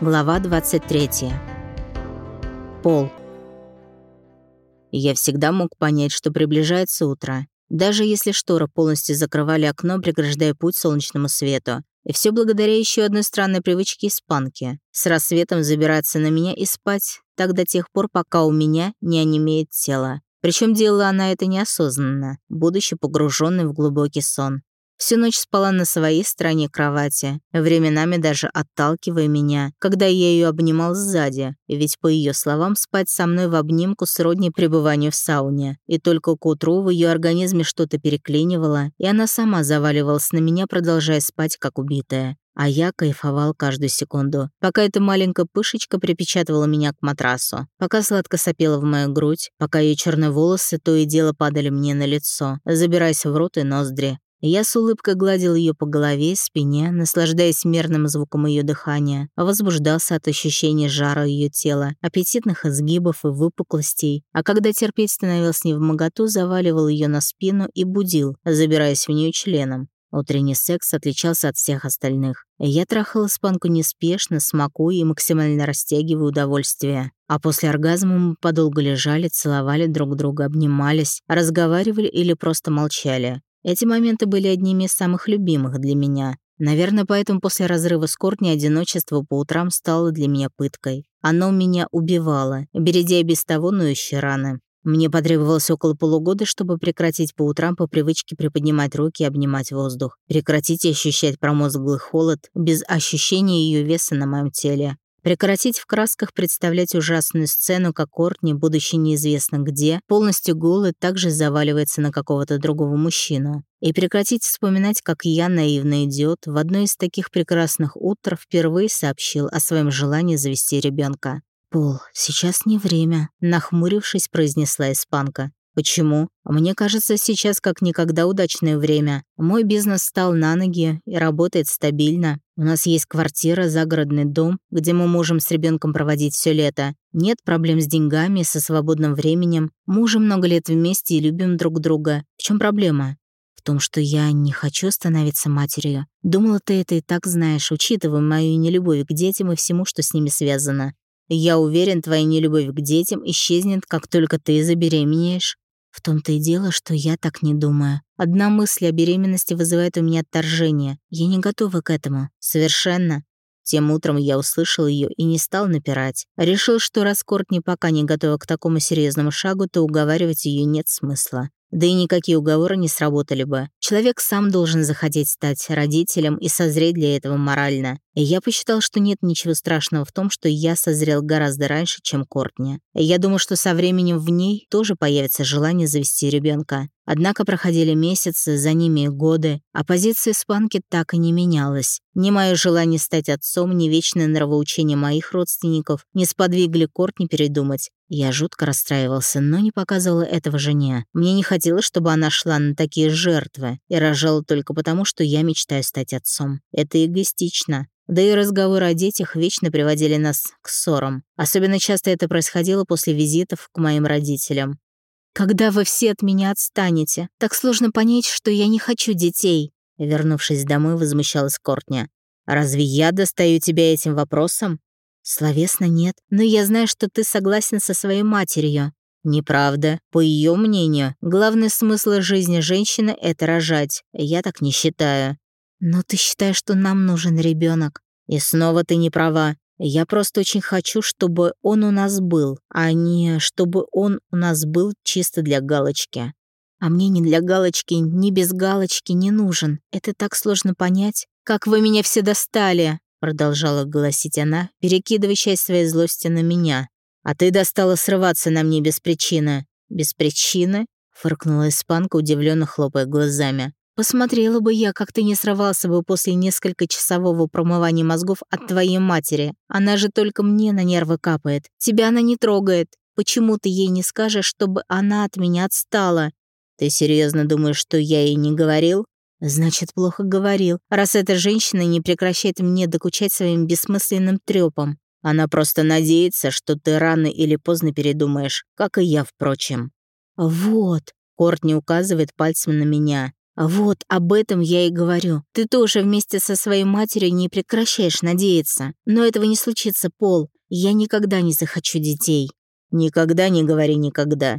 Глава 23. Пол. Я всегда мог понять, что приближается утро. Даже если шторы полностью закрывали окно, преграждая путь солнечному свету. И все благодаря еще одной странной привычке испанки. С рассветом забираться на меня и спать, так до тех пор, пока у меня не онемеет тело. Причем делала она это неосознанно, будучи погруженной в глубокий сон. Всю ночь спала на своей стороне кровати, временами даже отталкивая меня, когда я ее обнимал сзади, ведь, по ее словам, спать со мной в обнимку сродни пребыванию в сауне. И только к утру в ее организме что-то переклинивало, и она сама заваливалась на меня, продолжая спать, как убитая. А я кайфовал каждую секунду, пока эта маленькая пышечка припечатывала меня к матрасу, пока сладко сопела в мою грудь, пока ее черные волосы то и дело падали мне на лицо, забираясь в рот и ноздри, я с улыбкой гладил ее по голове спине, наслаждаясь мерным звуком ее дыхания, возбуждался от ощущения жара ее тела, аппетитных изгибов и выпуклостей, а когда терпеть в моготу, заваливал ее на спину и будил, забираясь в нее членом. Утренний секс отличался от всех остальных. Я трахала спанку неспешно, смакуя и максимально растягивая удовольствие. А после оргазма мы подолгу лежали, целовали друг друга, обнимались, разговаривали или просто молчали. Эти моменты были одними из самых любимых для меня. Наверное, поэтому после разрыва с Кортни одиночество по утрам стало для меня пыткой. Оно меня убивало, бередя без того ноющие раны. Мне потребовалось около полугода, чтобы прекратить по утрам по привычке приподнимать руки и обнимать воздух. Прекратить ощущать промозглый холод без ощущения ее веса на моем теле. Прекратить в красках представлять ужасную сцену, как Кортни, будучи неизвестно где, полностью голый, также заваливается на какого-то другого мужчину. И прекратить вспоминать, как я, наивный идиот, в одно из таких прекрасных утр впервые сообщил о своем желании завести ребенка. «Пол, сейчас не время», — нахмурившись, произнесла испанка. Почему? Мне кажется, сейчас как никогда удачное время. Мой бизнес стал на ноги и работает стабильно. У нас есть квартира, загородный дом, где мы можем с ребенком проводить все лето. Нет проблем с деньгами, со свободным временем. Мы уже много лет вместе и любим друг друга. В чем проблема? В том, что я не хочу становиться матерью. Думала, ты это и так знаешь, учитывая мою нелюбовь к детям и всему, что с ними связано. Я уверен, твоя нелюбовь к детям исчезнет, как только ты забеременеешь. В том-то и дело, что я так не думаю. Одна мысль о беременности вызывает у меня отторжение. Я не готова к этому. Совершенно. Тем утром я услышал ее и не стал напирать. Решил, что раз Кортни пока не готова к такому серьезному шагу, то уговаривать ее нет смысла. Да и никакие уговоры не сработали бы. Человек сам должен захотеть стать родителем и созреть для этого морально. И я посчитал, что нет ничего страшного в том, что я созрел гораздо раньше, чем Кортни. И я думаю, что со временем в ней тоже появится желание завести ребенка. Однако проходили месяцы, за ними годы, а позиция испанки так и не менялась. Ни мое желание стать отцом, ни вечное нравоучение моих родственников не сподвигли Кортни передумать. Я жутко расстраивался, но не показывала этого жене. Мне не хотелось, чтобы она шла на такие жертвы и рожала только потому, что я мечтаю стать отцом. Это эгоистично. Да и разговоры о детях вечно приводили нас к ссорам. Особенно часто это происходило после визитов к моим родителям. «Когда вы все от меня отстанете? Так сложно понять, что я не хочу детей!» Вернувшись домой, возмущалась Кортня. «Разве я достаю тебя этим вопросом?» «Словесно нет, но я знаю, что ты согласен со своей матерью». «Неправда. По ее мнению, главный смысл жизни женщины — это рожать. Я так не считаю». «Но ты считаешь, что нам нужен ребенок? «И снова ты не права. Я просто очень хочу, чтобы он у нас был, а не чтобы он у нас был чисто для галочки. А мне ни для галочки, ни без галочки не нужен. Это так сложно понять. Как вы меня все достали!» Продолжала голосить она, перекидывая часть своей злости на меня. «А ты достала срываться на мне без причины». «Без причины?» Фыркнула испанка, удивленно хлопая глазами. Посмотрела бы я, как ты не срывался бы после несколько часового промывания мозгов от твоей матери. Она же только мне на нервы капает. Тебя она не трогает. Почему ты ей не скажешь, чтобы она от меня отстала? Ты серьезно думаешь, что я ей не говорил? Значит, плохо говорил, раз эта женщина не прекращает мне докучать своим бессмысленным трёпом. Она просто надеется, что ты рано или поздно передумаешь, как и я, впрочем. Вот, Кортни указывает пальцем на меня. Вот об этом я и говорю. Ты тоже вместе со своей матерью не прекращаешь надеяться. Но этого не случится, Пол. Я никогда не захочу детей. Никогда не говори никогда.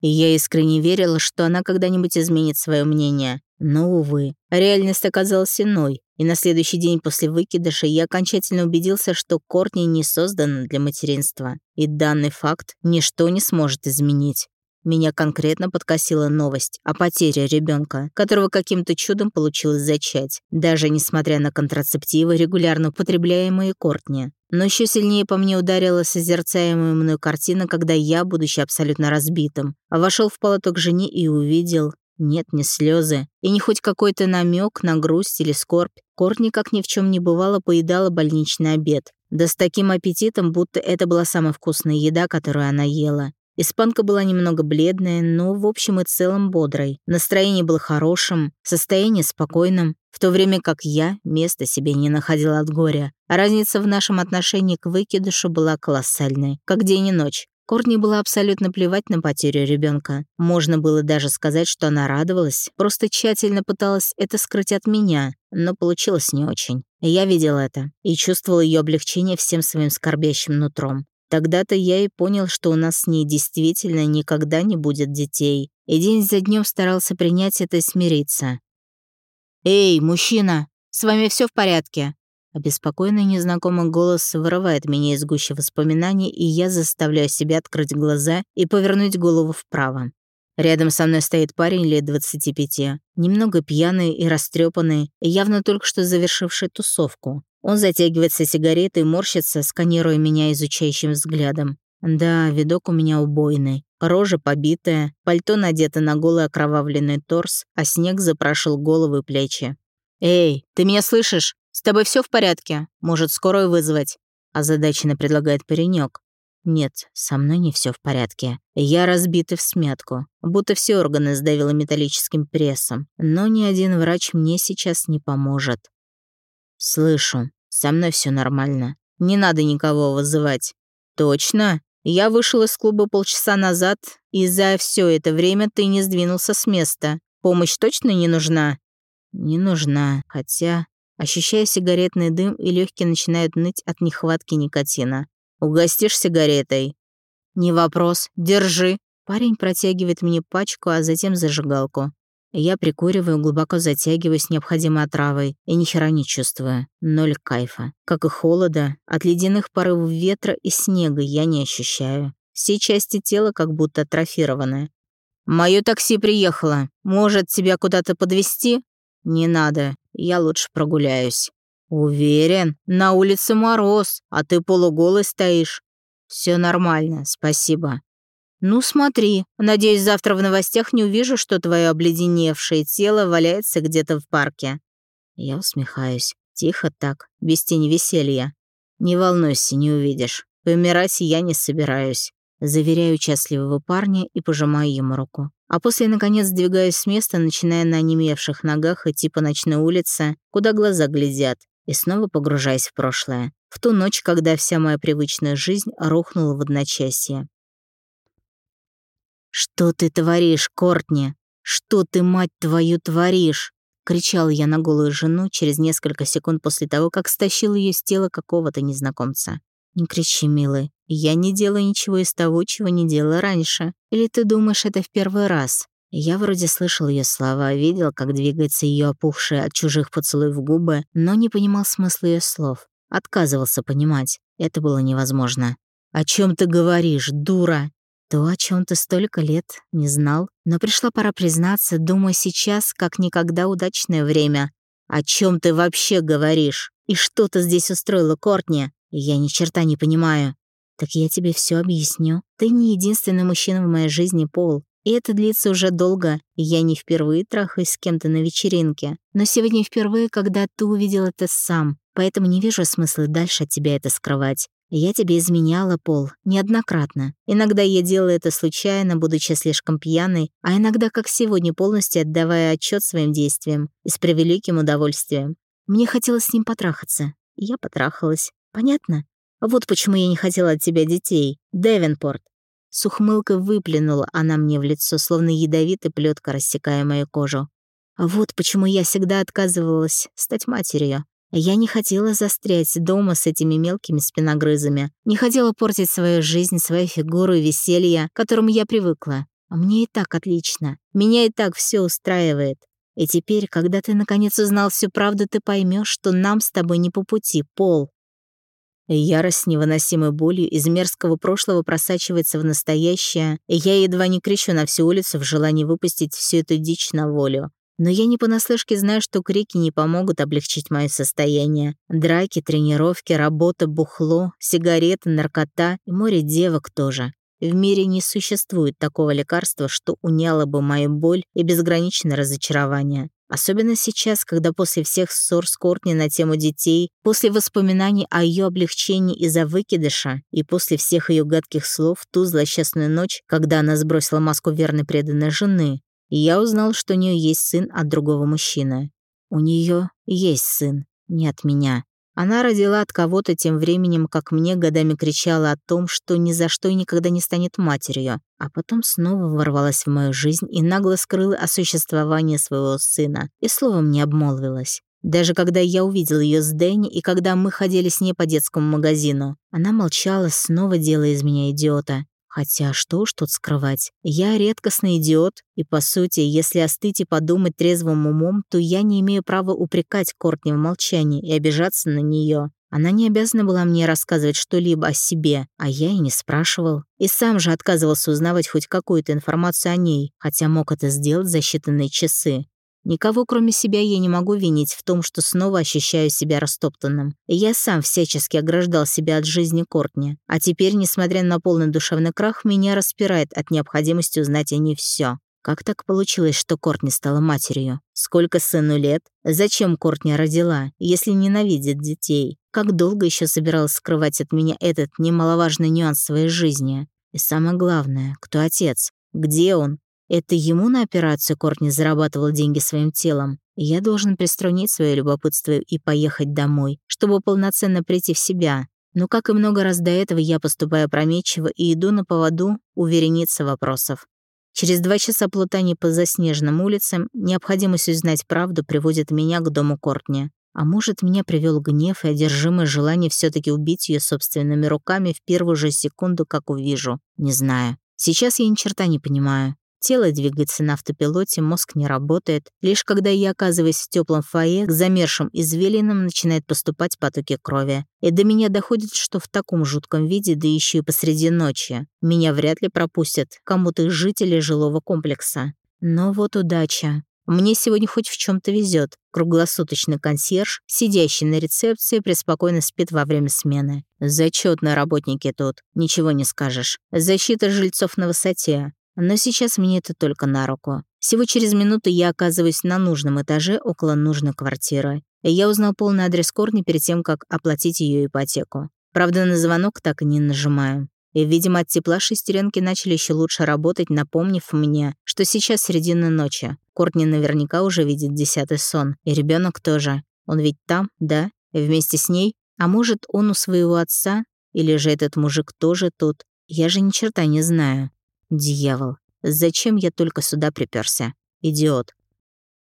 И я искренне верила, что она когда-нибудь изменит свое мнение. Но, увы, реальность оказалась иной. И на следующий день после выкидыша я окончательно убедился, что Кортни не создана для материнства. И данный факт ничто не сможет изменить. Меня конкретно подкосила новость о потере ребенка, которого каким-то чудом получилось зачать, даже несмотря на контрацептивы, регулярно употребляемые Кортни. Но еще сильнее по мне ударила созерцаемая мной картина, когда я, будучи абсолютно разбитым, вошел в палату к жене и увидел... Нет, не слезы, и не хоть какой-то намек на грусть или скорбь. Кортни, как ни в чем не бывало, поедала больничный обед. Да с таким аппетитом, будто это была самая вкусная еда, которую она ела. Испанка была немного бледная, но в общем и целом бодрой. Настроение было хорошим, состояние спокойным, в то время как я места себе не находила от горя. А разница в нашем отношении к выкидышу была колоссальной, как день и ночь. Корни было абсолютно плевать на потерю ребенка. Можно было даже сказать, что она радовалась, просто тщательно пыталась это скрыть от меня, но получилось не очень. Я видел это и чувствовал ее облегчение всем своим скорбящим нутром. Тогда-то я и понял, что у нас с ней действительно никогда не будет детей, и день за днем старался принять это и смириться. «Эй, мужчина, с вами все в порядке?» Обеспокоенный незнакомый голос вырывает меня из гущи воспоминаний, и я заставляю себя открыть глаза и повернуть голову вправо. Рядом со мной стоит парень лет 25, немного пьяный и растрепанный, явно только что завершивший тусовку. Он затягивается сигаретой и морщится, сканируя меня изучающим взглядом. Да, видок у меня убойный. Рожа побитая, пальто надето на голый окровавленный торс, а снег запрашил головы и плечи. «Эй, ты меня слышишь? С тобой все в порядке? Может, скорую вызвать?» Озадаченно предлагает паренек. Нет, со мной не все в порядке. Я разбитый в смятку, будто все органы сдавило металлическим прессом. Но ни один врач мне сейчас не поможет. «Слышу. Со мной все нормально. Не надо никого вызывать». «Точно? Я вышел из клуба полчаса назад, и за все это время ты не сдвинулся с места. Помощь точно не нужна?» «Не нужна, хотя...» Ощущая сигаретный дым, и легкие начинают ныть от нехватки никотина. «Угостишь сигаретой?» «Не вопрос. Держи». Парень протягивает мне пачку, а затем зажигалку. Я прикуриваю, глубоко затягиваюсь необходимой отравой и ни хера не чувствую. Ноль кайфа. Как и холода, от ледяных порывов ветра и снега я не ощущаю. Все части тела как будто атрофированы. «Моё такси приехало. Может, тебя куда-то подвезти? «Не надо. Я лучше прогуляюсь». «Уверен? На улице мороз, а ты полуголый стоишь». Все нормально, спасибо». «Ну смотри, надеюсь, завтра в новостях не увижу, что твое обледеневшее тело валяется где-то в парке». Я усмехаюсь. Тихо так, без тени веселья. «Не волнуйся, не увидишь. Помирать я не собираюсь». Заверяю счастливого парня и пожимаю ему руку. А после, наконец, двигаюсь с места, начиная на онемевших ногах идти по ночной улице, куда глаза глядят, и снова погружаясь в прошлое. В ту ночь, когда вся моя привычная жизнь рухнула в одночасье. «Что ты творишь, Кортни? Что ты, мать твою, творишь?» — кричал я на голую жену через несколько секунд после того, как стащил ее с тела какого-то незнакомца. «Не кричи, милый. Я не делаю ничего из того, чего не делала раньше. Или ты думаешь, это в первый раз?» Я вроде слышал ее слова, видел, как двигается ее опухшие от чужих поцелуев губы, но не понимал смысла ее слов. Отказывался понимать. Это было невозможно. «О чем ты говоришь, дура?» То, о чем ты столько лет не знал, но пришла пора признаться, думаю, сейчас как никогда удачное время. О чем ты вообще говоришь? И что ты здесь устроила, Кортни? Я ни черта не понимаю. Так я тебе все объясню. Ты не единственный мужчина в моей жизни, Пол. И это длится уже долго, я не впервые трахаюсь с кем-то на вечеринке. Но сегодня впервые, когда ты увидел это сам. Поэтому не вижу смысла дальше от тебя это скрывать. Я тебе изменяла, Пол, неоднократно. Иногда я делала это случайно, будучи слишком пьяной, а иногда, как сегодня, полностью отдавая отчет своим действиям и с превеликим удовольствием. Мне хотелось с ним потрахаться. Я потрахалась. Понятно? Вот почему я не хотела от тебя детей. Девенпорт. С ухмылкой выплюнула она мне в лицо, словно ядовитая плетка, рассекая мою кожу. Вот почему я всегда отказывалась стать матерью. Я не хотела застрять дома с этими мелкими спиногрызами, не хотела портить свою жизнь, свою фигуру и веселье, к которому я привыкла. Мне и так отлично. Меня и так все устраивает. И теперь, когда ты наконец узнал всю правду, ты поймешь, что нам с тобой не по пути, Пол. Ярость невыносимой болью из мерзкого прошлого просачивается в настоящее, и я едва не кричу на всю улицу в желании выпустить всю эту дичь на волю. Но я не понаслышке знаю, что крики не помогут облегчить мое состояние. Драки, тренировки, работа, бухло, сигареты, наркота и море девок тоже. В мире не существует такого лекарства, что уняло бы мою боль и безграничное разочарование. Особенно сейчас, когда после всех ссор с Кортни на тему детей, после воспоминаний о ее облегчении из-за выкидыша и после всех ее гадких слов ту злосчастную ночь, когда она сбросила маску верной преданной жены, я узнал, что у нее есть сын от другого мужчины. У нее есть сын, не от меня. Она родила от кого-то тем временем, как мне годами кричала о том, что ни за что и никогда не станет матерью, а потом снова ворвалась в мою жизнь и нагло скрыла о существовании своего сына и словом не обмолвилась. Даже когда я увидел ее с Дэнни и когда мы ходили с ней по детскому магазину, она молчала, снова делая из меня идиота. Хотя что уж тут скрывать. Я редкостный идиот, и, по сути, если остыть и подумать трезвым умом, то я не имею права упрекать Кортни в молчании и обижаться на нее. Она не обязана была мне рассказывать что-либо о себе, а я и не спрашивал. И сам же отказывался узнавать хоть какую-то информацию о ней, хотя мог это сделать за считанные часы. Никого, кроме себя, я не могу винить в том, что снова ощущаю себя растоптанным. Я сам всячески ограждал себя от жизни Кортни. А теперь, несмотря на полный душевный крах, меня распирает от необходимости узнать о ней все. Как так получилось, что Кортни стала матерью? Сколько сыну лет? Зачем Кортни родила, если ненавидит детей? Как долго еще собиралась скрывать от меня этот немаловажный нюанс своей жизни? И самое главное, кто отец? Где он? Это ему на операцию Кортни зарабатывал деньги своим телом. Я должен приструнить свое любопытство и поехать домой, чтобы полноценно прийти в себя. Но как и много раз до этого я поступаю опрометчиво и иду на поводу у вереницы вопросов. Через два часа плутания по заснеженным улицам необходимость узнать правду приводит меня к дому Кортни. А может, меня привел гнев и одержимое желание все таки убить ее собственными руками в первую же секунду, как увижу. Не знаю. Сейчас я ни черта не понимаю. Тело двигается на автопилоте, мозг не работает. Лишь когда я оказываюсь в теплом фойе, к замершим извилинам начинает поступать потоки крови. И до меня доходит, что в таком жутком виде, да еще и посреди ночи, меня вряд ли пропустят кому-то из жителей жилого комплекса. Но вот удача. Мне сегодня хоть в чем то везет. Круглосуточный консьерж, сидящий на рецепции, преспокойно спит во время смены. Зачетные работники тут, ничего не скажешь. Защита жильцов на высоте. Но сейчас мне это только на руку. Всего через минуту я оказываюсь на нужном этаже около нужной квартиры. И я узнал полный адрес Корни перед тем, как оплатить ее ипотеку. Правда, на звонок так и не нажимаю. И, видимо, от тепла шестеренки начали еще лучше работать, напомнив мне, что сейчас середина ночи. Кортни наверняка уже видит десятый сон. И ребенок тоже. Он ведь там, да? И вместе с ней? А может, он у своего отца? Или же этот мужик тоже тут? Я же ни черта не знаю. Дьявол, зачем я только сюда приперся? Идиот.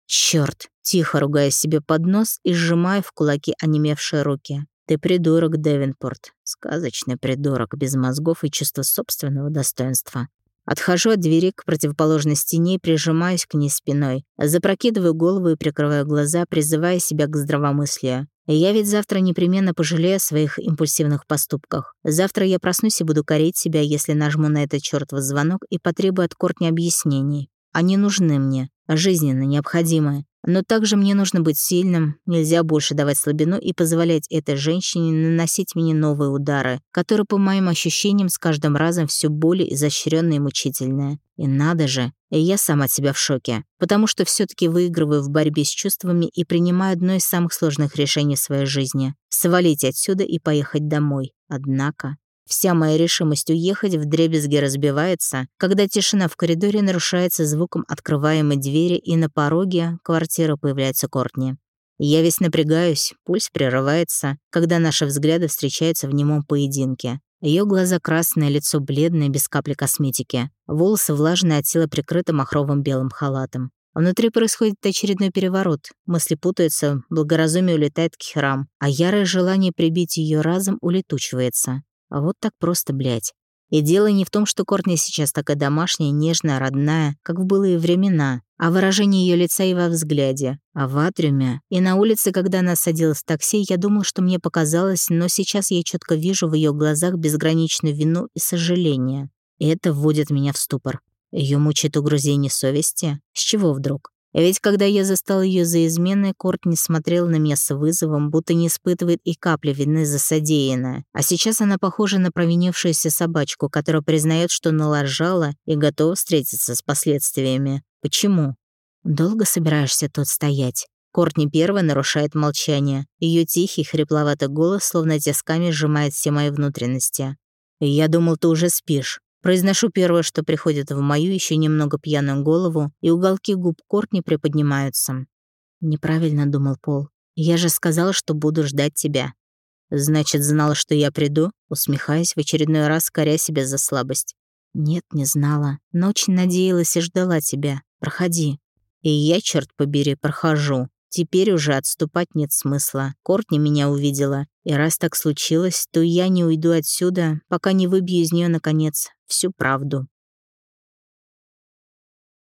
Черт! Тихо ругая себе под нос и сжимая в кулаки онемевшие руки. Ты придурок, Девинпорт. Сказочный придурок, без мозгов и чувства собственного достоинства. Отхожу от двери к противоположной стене и прижимаюсь к ней спиной. Запрокидываю голову и прикрываю глаза, призывая себя к здравомыслию. Я ведь завтра непременно пожалею о своих импульсивных поступках. Завтра я проснусь и буду корить себя, если нажму на этот чёртов звонок и потребую от Кортни объяснений. Они нужны мне, жизненно необходимые. Но также мне нужно быть сильным, нельзя больше давать слабину и позволять этой женщине наносить мне новые удары, которые, по моим ощущениям, с каждым разом все более изощренные и мучительные. И надо же, и я сама от себя в шоке, потому что все таки выигрываю в борьбе с чувствами и принимаю одно из самых сложных решений в своей жизни — свалить отсюда и поехать домой. Однако... Вся моя решимость уехать в дребезги разбивается, когда тишина в коридоре нарушается звуком открываемой двери, и на пороге квартиры появляется Кортни. Я весь напрягаюсь, пульс прерывается, когда наши взгляды встречаются в немом поединке. Ее глаза красные, лицо бледное, без капли косметики. Волосы влажные от тела прикрыты махровым белым халатом. Внутри происходит очередной переворот. Мысли путаются, благоразумие улетает к херам, а ярое желание прибить ее разом улетучивается. А вот так просто, блядь. И дело не в том, что Кортни сейчас такая домашняя, нежная, родная, как в былые времена, а выражение ее лица и во взгляде. А в атриуме и на улице, когда она садилась в такси, я думал, что мне показалось, но сейчас я четко вижу в ее глазах безграничную вину и сожаление. И это вводит меня в ступор. Ее мучает угрызение совести? С чего вдруг? Ведь когда я застал ее за изменой, Корт не смотрел на меня с вызовом, будто не испытывает и капли вины за содеянное. А сейчас она похожа на провинившуюся собачку, которая признает, что налажала и готова встретиться с последствиями. Почему? Долго собираешься тут стоять? Кортни первая нарушает молчание. Ее тихий, хрипловатый голос словно тисками сжимает все мои внутренности. «Я думал, ты уже спишь». Произношу первое, что приходит в мою еще немного пьяную голову, и уголки губ Кортни приподнимаются. Неправильно думал Пол. Я же сказала, что буду ждать тебя. Значит, знала, что я приду, усмехаясь в очередной раз, коря себя за слабость. Нет, не знала, но очень надеялась и ждала тебя. Проходи. И я, черт побери, прохожу. Теперь уже отступать нет смысла. Кортни меня увидела. И раз так случилось, то я не уйду отсюда, пока не выбью из нее наконец, всю правду.